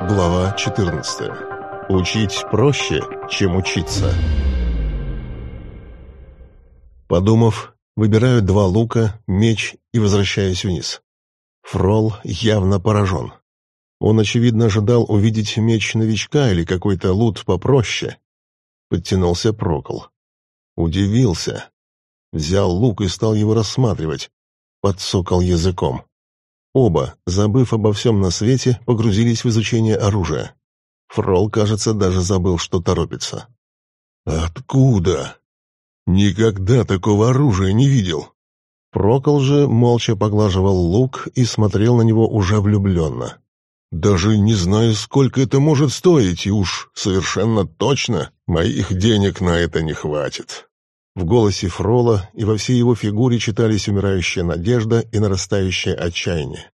Глава 14. Учить проще, чем учиться. Подумав, выбираю два лука, меч и возвращаюсь вниз. Фрол явно поражен. Он, очевидно, ожидал увидеть меч новичка или какой-то лут попроще. Подтянулся Прокол. Удивился. Взял лук и стал его рассматривать. Подсокал языком. Оба, забыв обо всем на свете, погрузились в изучение оружия. Фрол, кажется, даже забыл, что торопится. «Откуда? Никогда такого оружия не видел!» Прокол же молча поглаживал лук и смотрел на него уже влюбленно. «Даже не знаю, сколько это может стоить, и уж совершенно точно моих денег на это не хватит». В голосе Фрола и во всей его фигуре читались умирающая надежда и нарастающее отчаяние.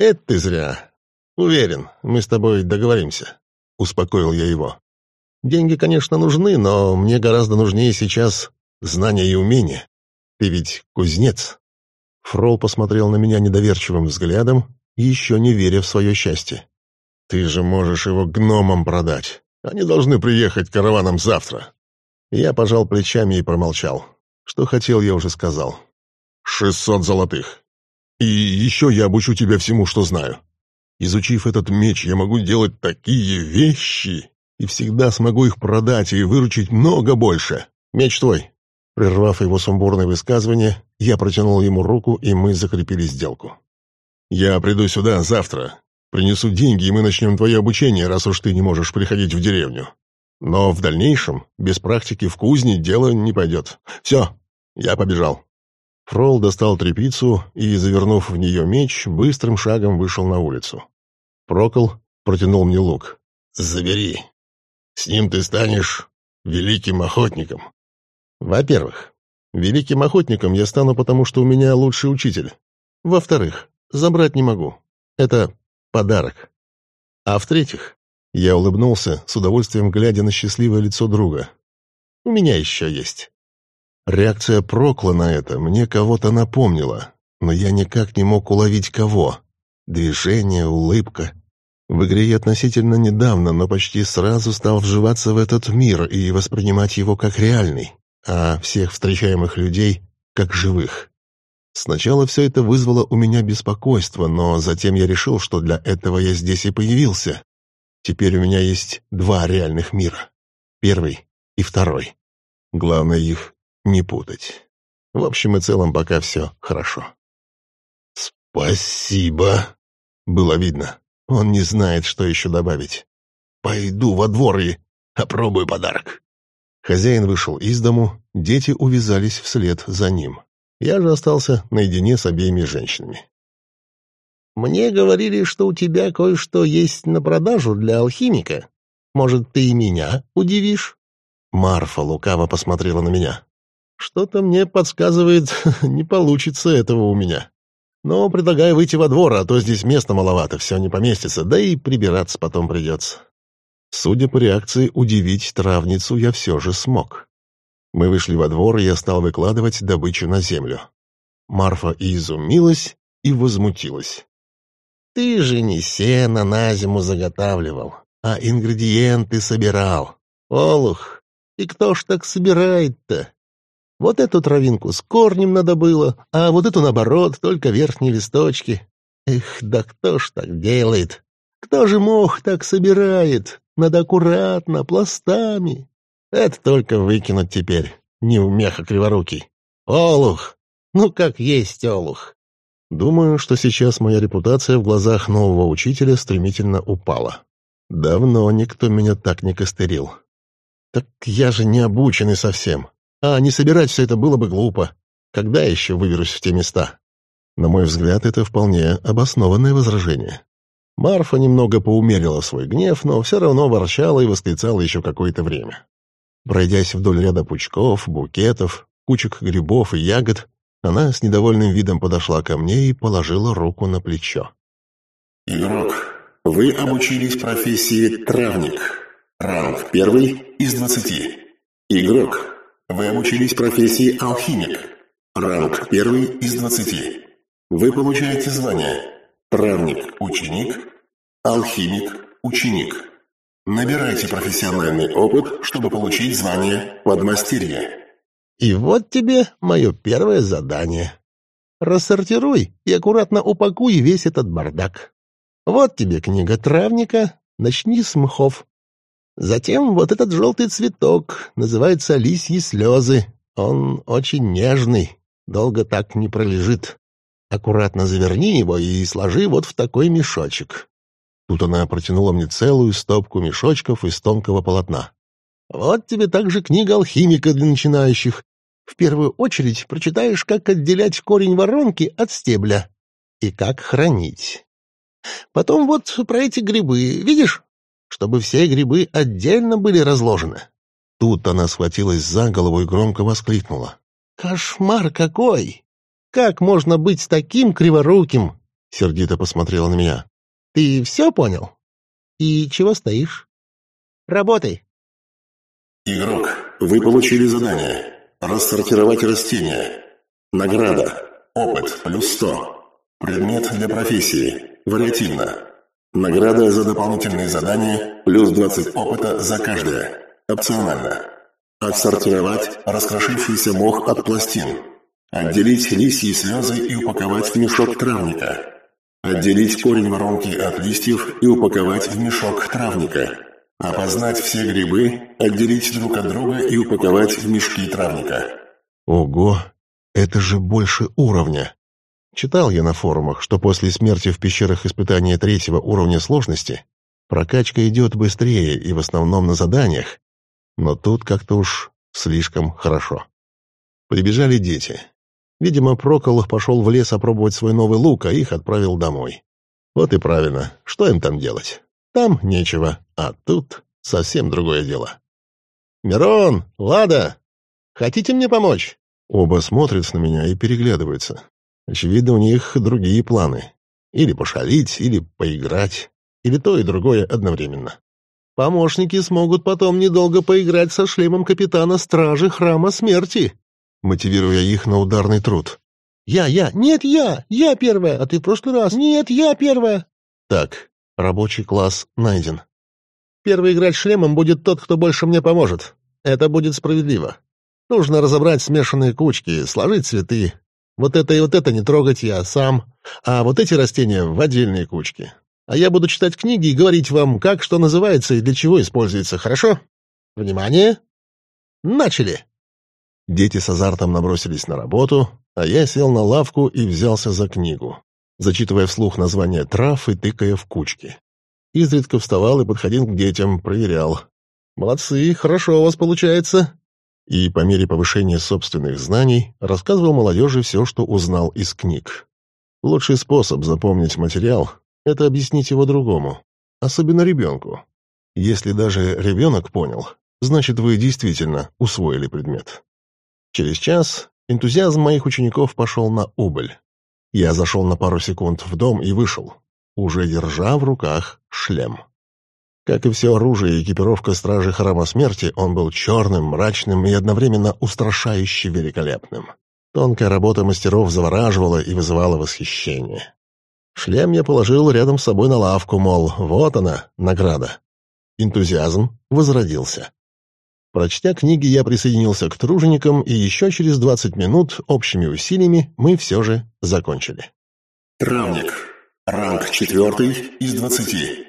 «Это ты зря. Уверен, мы с тобой договоримся», — успокоил я его. «Деньги, конечно, нужны, но мне гораздо нужнее сейчас знания и умения. Ты ведь кузнец». Фрол посмотрел на меня недоверчивым взглядом, еще не веря в свое счастье. «Ты же можешь его гномам продать. Они должны приехать караваном завтра. Я пожал плечами и промолчал. Что хотел, я уже сказал. «Шестьсот золотых. И еще я обучу тебя всему, что знаю. Изучив этот меч, я могу делать такие вещи, и всегда смогу их продать и выручить много больше. Меч твой». Прервав его сумбурное высказывание, я протянул ему руку, и мы закрепили сделку. «Я приду сюда завтра, принесу деньги, и мы начнем твое обучение, раз уж ты не можешь приходить в деревню. Но в дальнейшем, без практики в кузне, дело не пойдет. Все, я побежал. Фрол достал трепицу и, завернув в нее меч, быстрым шагом вышел на улицу. Прокол протянул мне лук. «Забери. С ним ты станешь великим охотником». «Во-первых, великим охотником я стану, потому что у меня лучший учитель. Во-вторых, забрать не могу. Это подарок. А в-третьих, я улыбнулся, с удовольствием глядя на счастливое лицо друга. «У меня еще есть». Реакция Прокла на это мне кого-то напомнила, но я никак не мог уловить кого. Движение, улыбка. В игре я относительно недавно, но почти сразу стал вживаться в этот мир и воспринимать его как реальный, а всех встречаемых людей — как живых. Сначала все это вызвало у меня беспокойство, но затем я решил, что для этого я здесь и появился, Теперь у меня есть два реальных мира. Первый и второй. Главное их не путать. В общем и целом пока все хорошо. «Спасибо!» Было видно. Он не знает, что еще добавить. «Пойду во двор и опробую подарок». Хозяин вышел из дому, дети увязались вслед за ним. Я же остался наедине с обеими женщинами. Мне говорили, что у тебя кое-что есть на продажу для алхимика. Может, ты и меня удивишь?» Марфа лукаво посмотрела на меня. «Что-то мне подсказывает, не получится этого у меня. Но предлагаю выйти во двор, а то здесь места маловато, все не поместится, да и прибираться потом придется». Судя по реакции, удивить травницу я все же смог. Мы вышли во двор, и я стал выкладывать добычу на землю. Марфа и изумилась, и возмутилась. Ты же не сено на зиму заготавливал, а ингредиенты собирал. Олух, и кто ж так собирает-то? Вот эту травинку с корнем надо было, а вот эту, наоборот, только верхние листочки. Эх, да кто ж так делает? Кто же мох так собирает? Надо аккуратно, пластами. Это только выкинуть теперь, не умеха криворукий. Олух! Ну, как есть олух. Думаю, что сейчас моя репутация в глазах нового учителя стремительно упала. Давно никто меня так не костерил. Так я же не обученный совсем. А не собирать все это было бы глупо. Когда еще выберусь в те места? На мой взгляд, это вполне обоснованное возражение. Марфа немного поумерила свой гнев, но все равно ворчала и восклицала еще какое-то время. Пройдясь вдоль ряда пучков, букетов, кучек грибов и ягод, она с недовольным видом подошла ко мне и положила руку на плечо. «Игрок, вы обучились профессии травник. Раунд первый из двадцати. Игрок, вы обучились профессии алхимик. Раунд первый из двадцати. Вы получаете звание травник-ученик, алхимик, ученик. Набирайте профессиональный опыт, чтобы получить звание подмастерья. И вот тебе мое первое задание. Рассортируй и аккуратно упакуй весь этот бардак. Вот тебе книга травника, начни с мхов. Затем вот этот желтый цветок, называется лисьи слезы. Он очень нежный, долго так не пролежит. Аккуратно заверни его и сложи вот в такой мешочек. Тут она протянула мне целую стопку мешочков из тонкого полотна. Вот тебе также книга алхимика для начинающих. В первую очередь прочитаешь, как отделять корень воронки от стебля и как хранить. Потом вот про эти грибы, видишь? Чтобы все грибы отдельно были разложены. Тут она схватилась за голову и громко воскликнула. «Кошмар какой! Как можно быть таким криворуким?» Сердито посмотрела на меня. Ты все понял? И чего стоишь? Работай. Игрок, вы получили задание. Рассортировать растения. Награда. Опыт плюс 100. Предмет для профессии. Вариативно. Награда за дополнительные задания плюс 20 опыта за каждое. Опционально. Отсортировать раскрошившийся мох от пластин. Отделить лисьи слезы и упаковать в мешок травника. Отделить корень воронки от листьев и упаковать в мешок травника. Опознать все грибы, отделить друг от друга и упаковать в мешки травника. Ого, это же больше уровня. Читал я на форумах, что после смерти в пещерах испытания третьего уровня сложности прокачка идет быстрее и в основном на заданиях, но тут как-то уж слишком хорошо. Прибежали дети. Видимо, Прокол пошел в лес опробовать свой новый лук, а их отправил домой. Вот и правильно. Что им там делать? Там нечего, а тут совсем другое дело. «Мирон! Лада! Хотите мне помочь?» Оба смотрят на меня и переглядываются. Очевидно, у них другие планы. Или пошалить, или поиграть, или то и другое одновременно. Помощники смогут потом недолго поиграть со шлемом капитана Стражи Храма Смерти мотивируя их на ударный труд. «Я, я! Нет, я! Я первая! А ты в прошлый раз! Нет, я первая!» «Так, рабочий класс найден. Первый играть шлемом будет тот, кто больше мне поможет. Это будет справедливо. Нужно разобрать смешанные кучки, сложить цветы. Вот это и вот это не трогать я сам, а вот эти растения в отдельные кучки. А я буду читать книги и говорить вам, как что называется и для чего используется, хорошо? Внимание! Начали!» Дети с азартом набросились на работу, а я сел на лавку и взялся за книгу, зачитывая вслух название трав и тыкая в кучки. Изредка вставал и подходил к детям, проверял. «Молодцы, хорошо у вас получается!» И по мере повышения собственных знаний рассказывал молодежи все, что узнал из книг. Лучший способ запомнить материал — это объяснить его другому, особенно ребенку. Если даже ребенок понял, значит, вы действительно усвоили предмет. Через час энтузиазм моих учеников пошел на убыль. Я зашел на пару секунд в дом и вышел, уже держа в руках шлем. Как и все оружие и экипировка стражи Храма Смерти, он был черным, мрачным и одновременно устрашающе великолепным. Тонкая работа мастеров завораживала и вызывала восхищение. Шлем я положил рядом с собой на лавку, мол, вот она, награда. Энтузиазм возродился. Прочтя книги, я присоединился к труженикам, и еще через двадцать минут общими усилиями мы все же закончили. Травник. Ранг четвертый из двадцати.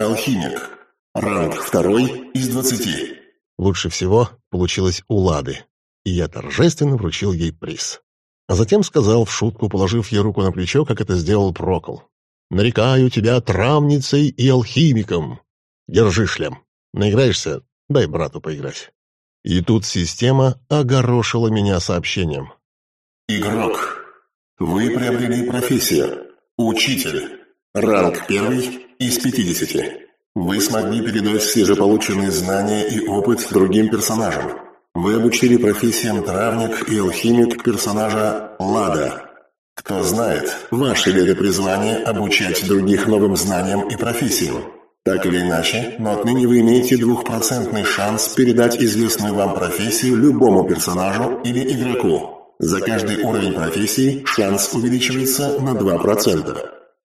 Алхимик. Ранг второй из двадцати. Лучше всего получилось у Лады, и я торжественно вручил ей приз. А затем сказал в шутку, положив ей руку на плечо, как это сделал Прокол. «Нарекаю тебя травницей и алхимиком. Держи шлем. Наиграешься, Дай брату поиграть. И тут система огорошила меня сообщением. Игрок, вы приобрели профессию. Учитель. Ранг первый из 50. Вы смогли передать все же полученные знания и опыт другим персонажам. Вы обучили профессиям травник и алхимик персонажа Лада. Кто знает, ваше ли это призвание обучать других новым знаниям и профессиям? Так или иначе, но отныне вы имеете двухпроцентный шанс передать известную вам профессию любому персонажу или игроку. За каждый уровень профессии шанс увеличивается на 2%.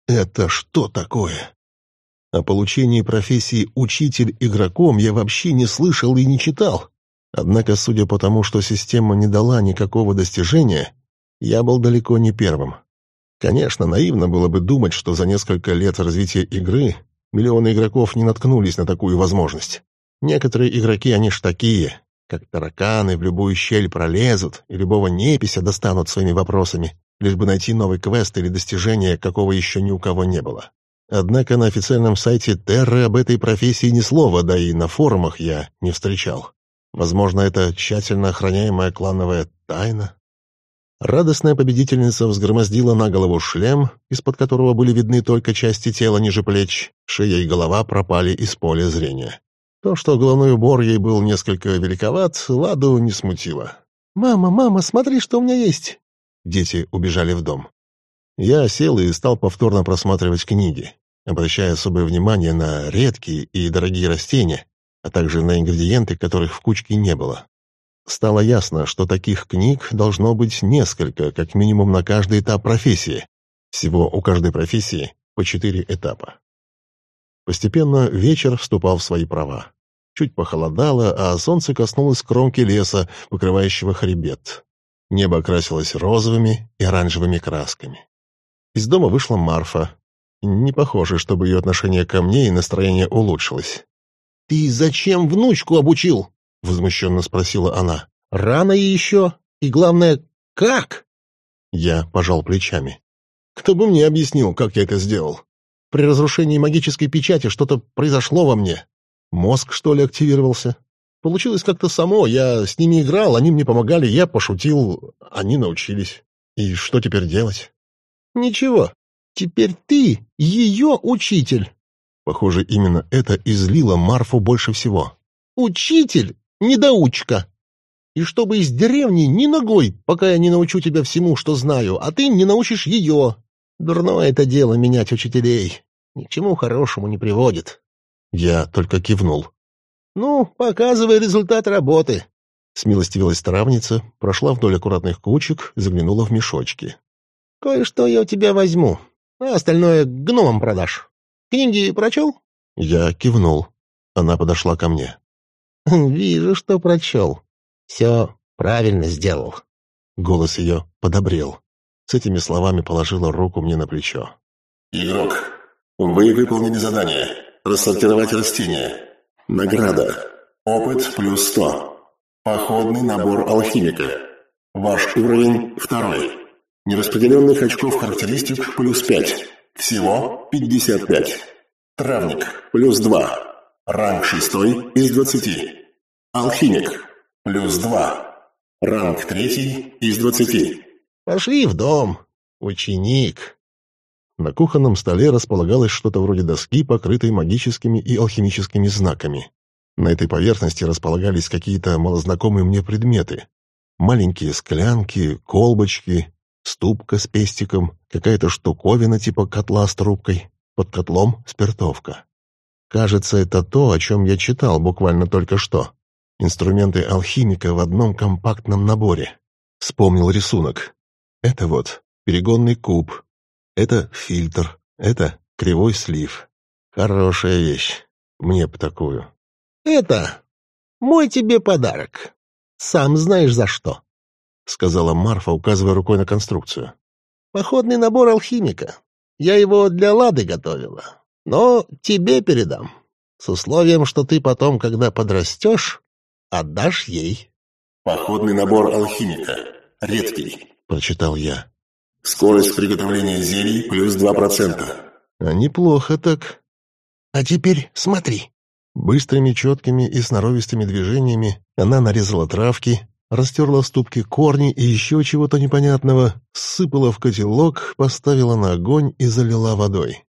Это что такое? О получении профессии «учитель игроком» я вообще не слышал и не читал. Однако, судя по тому, что система не дала никакого достижения, я был далеко не первым. Конечно, наивно было бы думать, что за несколько лет развития игры миллионы игроков не наткнулись на такую возможность. Некоторые игроки, они ж такие, как тараканы, в любую щель пролезут и любого непися достанут своими вопросами, лишь бы найти новый квест или достижение, какого еще ни у кого не было. Однако на официальном сайте Терры об этой профессии ни слова, да и на форумах я не встречал. Возможно, это тщательно охраняемая клановая тайна? Радостная победительница взгромоздила на голову шлем, из-под которого были видны только части тела ниже плеч, шея и голова пропали из поля зрения. То, что головной убор ей был несколько великоват, Ладу не смутило. «Мама, мама, смотри, что у меня есть!» Дети убежали в дом. Я сел и стал повторно просматривать книги, обращая особое внимание на редкие и дорогие растения, а также на ингредиенты, которых в кучке не было. Стало ясно, что таких книг должно быть несколько, как минимум на каждый этап профессии. Всего у каждой профессии по четыре этапа. Постепенно вечер вступал в свои права. Чуть похолодало, а солнце коснулось кромки леса, покрывающего хребет. Небо окрасилось розовыми и оранжевыми красками. Из дома вышла Марфа. Не похоже, чтобы ее отношение ко мне и настроение улучшилось. «Ты зачем внучку обучил?» — возмущенно спросила она. «Рано еще. И главное, как?» Я пожал плечами. «Кто бы мне объяснил, как я это сделал? При разрушении магической печати что-то произошло во мне. Мозг, что ли, активировался? Получилось как-то само. Я с ними играл, они мне помогали, я пошутил, они научились. И что теперь делать?» «Ничего. Теперь ты ее учитель». Похоже, именно это излило Марфу больше всего. «Учитель недоучка. И чтобы из деревни ни ногой, пока я не научу тебя всему, что знаю, а ты не научишь ее. Дурное это дело менять учителей. Ни к чему хорошему не приводит. Я только кивнул. Ну, показывай результат работы. Смилостивилась травница, прошла вдоль аккуратных кучек, заглянула в мешочки. Кое-что я у тебя возьму, а остальное гномам продашь. Книги прочел? Я кивнул. Она подошла ко мне. «Вижу, что прочел. Все правильно сделал». Голос ее подобрел. С этими словами положила руку мне на плечо. «Игрок, вы выполнили задание. Рассортировать растения. Награда. Опыт плюс сто. Походный набор алхимика. Ваш уровень второй. Нераспределенных очков характеристик плюс пять. Всего пятьдесят пять. Травник плюс два. Ранг шестой из двадцати. Алхимик. Плюс два. Ранг третий из двадцати. Пошли в дом. Ученик. На кухонном столе располагалось что-то вроде доски, покрытой магическими и алхимическими знаками. На этой поверхности располагались какие-то малознакомые мне предметы. Маленькие склянки, колбочки, ступка с пестиком, какая-то штуковина типа котла с трубкой, под котлом спиртовка. Кажется, это то, о чем я читал буквально только что. Инструменты алхимика в одном компактном наборе. Вспомнил рисунок. Это вот перегонный куб. Это фильтр. Это кривой слив. Хорошая вещь. Мне бы такую. «Это мой тебе подарок. Сам знаешь за что», — сказала Марфа, указывая рукой на конструкцию. «Походный набор алхимика. Я его для Лады готовила. Но тебе передам, с условием, что ты потом, когда подрастешь, отдашь ей. «Походный набор алхимика. Редкий», — прочитал я. «Скорость приготовления зелий плюс два процента». «А неплохо так». «А теперь смотри». Быстрыми, четкими и сноровистыми движениями она нарезала травки, растерла в ступке корни и еще чего-то непонятного, сыпала в котелок, поставила на огонь и залила водой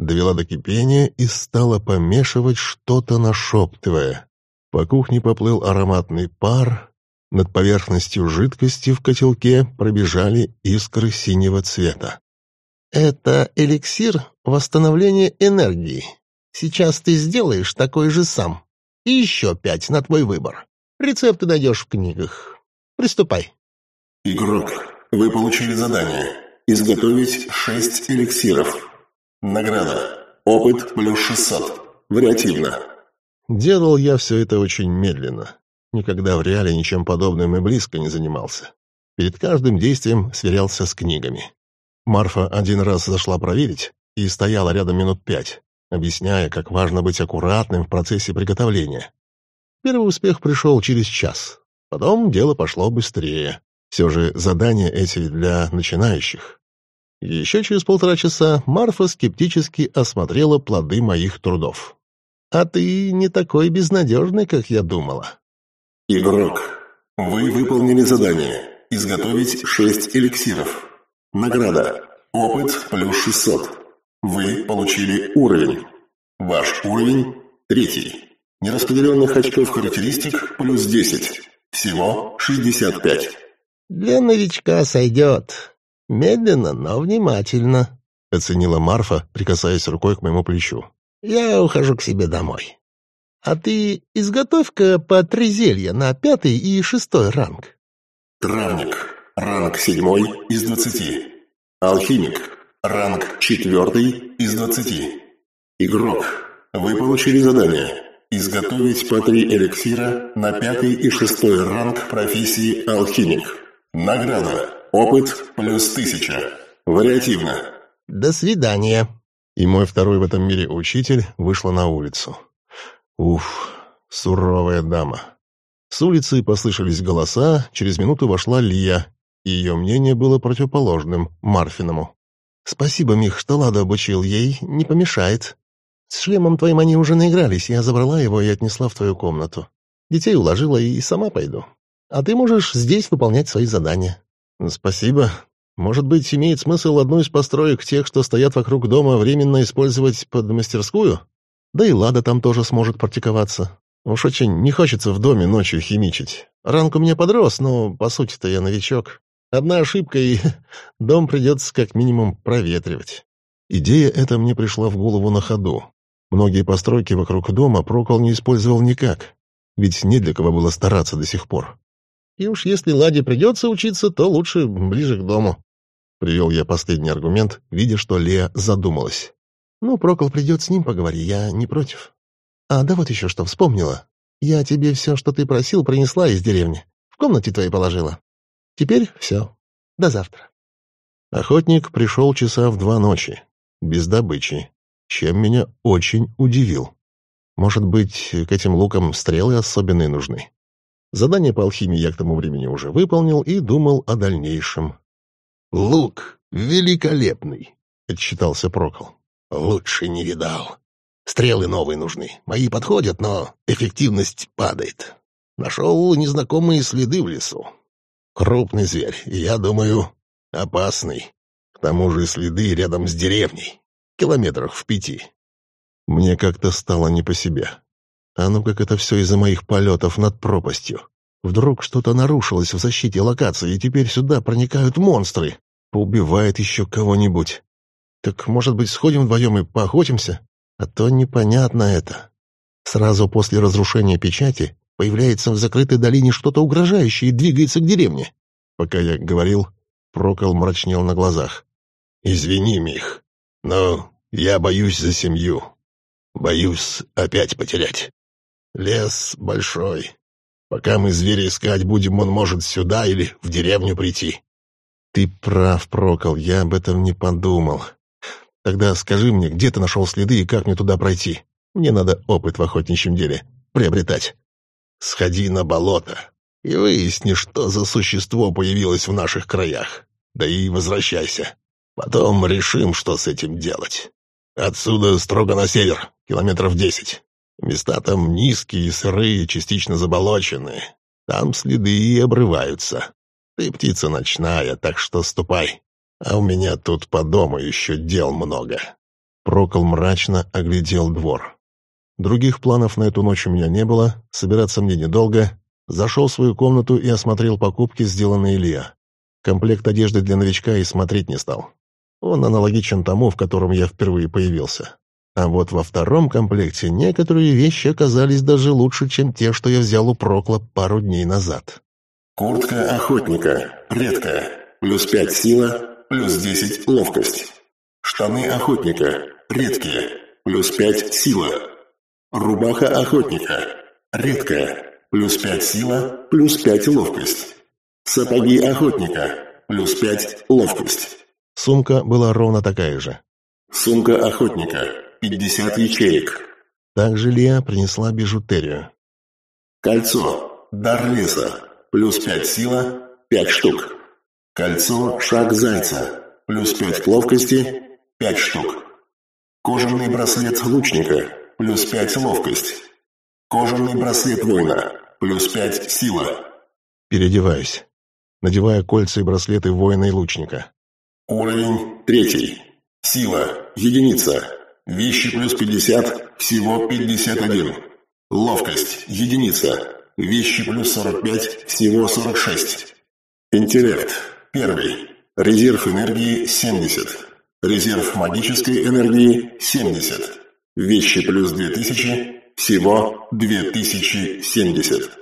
довела до кипения и стала помешивать что-то, нашептывая. По кухне поплыл ароматный пар, над поверхностью жидкости в котелке пробежали искры синего цвета. «Это эликсир восстановления энергии. Сейчас ты сделаешь такой же сам. И еще пять на твой выбор. Рецепты найдешь в книгах. Приступай». «Игрок, вы получили задание. Изготовить шесть эликсиров. Награда. Опыт плюс 600. Вариативно. Делал я все это очень медленно. Никогда в реале ничем подобным и близко не занимался. Перед каждым действием сверялся с книгами. Марфа один раз зашла проверить и стояла рядом минут пять, объясняя, как важно быть аккуратным в процессе приготовления. Первый успех пришел через час. Потом дело пошло быстрее. Все же задания эти для начинающих. Еще через полтора часа Марфа скептически осмотрела плоды моих трудов. «А ты не такой безнадежный, как я думала». «Игрок, вы выполнили задание. Изготовить шесть эликсиров. Награда. Опыт плюс 600. Вы получили уровень. Ваш уровень – третий. Нераспределенных очков характеристик плюс 10. Всего 65. «Для новичка сойдет. Медленно, но внимательно», — оценила Марфа, прикасаясь рукой к моему плечу. «Я ухожу к себе домой. А ты изготовь-ка по три зелья на пятый и шестой ранг». Травник. Ранг седьмой из двадцати. Алхимик. Ранг четвертый из двадцати. Игрок. Вы получили задание. Изготовить по три эликсира на пятый и шестой ранг профессии алхимик. Награда. Опыт плюс тысяча. Вариативно. До свидания. И мой второй в этом мире учитель вышла на улицу. Уф, суровая дама. С улицы послышались голоса, через минуту вошла Лия, и ее мнение было противоположным Марфиному. «Спасибо, Мих, что Лада обучил ей, не помешает. С шлемом твоим они уже наигрались, я забрала его и отнесла в твою комнату. Детей уложила и сама пойду. А ты можешь здесь выполнять свои задания». «Спасибо. Может быть, имеет смысл одну из построек тех, что стоят вокруг дома, временно использовать под мастерскую? Да и Лада там тоже сможет практиковаться. Уж очень не хочется в доме ночью химичить. Ранг у меня подрос, но, по сути-то, я новичок. Одна ошибка, и дом придется как минимум проветривать. Идея эта мне пришла в голову на ходу. Многие постройки вокруг дома Прокол не использовал никак, ведь не для кого было стараться до сих пор. И уж если Ладе придется учиться, то лучше ближе к дому. Привел я последний аргумент, видя, что Лея задумалась. Ну, Прокол придет с ним поговори, я не против. А да вот еще что вспомнила. Я тебе все, что ты просил, принесла из деревни. В комнате твоей положила. Теперь все. До завтра. Охотник пришел часа в два ночи, без добычи, чем меня очень удивил. Может быть, к этим лукам стрелы особенные нужны. Задание по алхимии я к тому времени уже выполнил и думал о дальнейшем. «Лук великолепный», — отчитался Прокол. «Лучше не видал. Стрелы новые нужны. Мои подходят, но эффективность падает. Нашел незнакомые следы в лесу. Крупный зверь, и, я думаю, опасный. К тому же следы рядом с деревней, километрах в пяти. Мне как-то стало не по себе. А ну как это все из-за моих полетов над пропастью. Вдруг что-то нарушилось в защите локации, и теперь сюда проникают монстры. Поубивает еще кого-нибудь. Так, может быть, сходим вдвоем и поохотимся? А то непонятно это. Сразу после разрушения печати появляется в закрытой долине что-то угрожающее и двигается к деревне. Пока я говорил, Прокол мрачнел на глазах. «Извини, Мих, но я боюсь за семью. Боюсь опять потерять. Лес большой. Пока мы зверя искать будем, он может сюда или в деревню прийти». «Ты прав, Прокол, я об этом не подумал. Тогда скажи мне, где ты нашел следы и как мне туда пройти? Мне надо опыт в охотничьем деле приобретать. Сходи на болото и выясни, что за существо появилось в наших краях. Да и возвращайся. Потом решим, что с этим делать. Отсюда строго на север, километров десять. Места там низкие, сырые, частично заболоченные. Там следы и обрываются. Ты птица ночная, так что ступай. А у меня тут по дому еще дел много». Прокол мрачно оглядел двор. Других планов на эту ночь у меня не было, собираться мне недолго. Зашел в свою комнату и осмотрел покупки, сделанные Илья. Комплект одежды для новичка и смотреть не стал. Он аналогичен тому, в котором я впервые появился. А вот во втором комплекте некоторые вещи оказались даже лучше, чем те, что я взял у Прокла пару дней назад. Куртка охотника. Редкая. Плюс пять сила, плюс 10 ловкость. Штаны охотника, редкие, плюс 5 сила. Рубаха охотника, редкая, плюс 5 сила, плюс 5 ловкость. Сапоги охотника, плюс 5 ловкость. Сумка была ровно такая же. Сумка охотника, 50 ячеек. Также Лия принесла бижутерию. Кольцо, дар леса, плюс 5 сила, 5 штук. Кольцо, шаг зайца, плюс 5 к ловкости, 5 штук. Кожаный браслет лучника, плюс 5 ловкость. Кожаный браслет воина, плюс 5 сила. Переодеваюсь, надевая кольца и браслеты воина и лучника. Уровень третий. Сила, единица. Вещи плюс 50, всего 51. Ловкость, единица. Вещи плюс 45, всего 46. Интеллект, первый. Резерв энергии 70. Резерв магической энергии 70. Вещи плюс 2000, всего 2070.